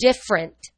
different.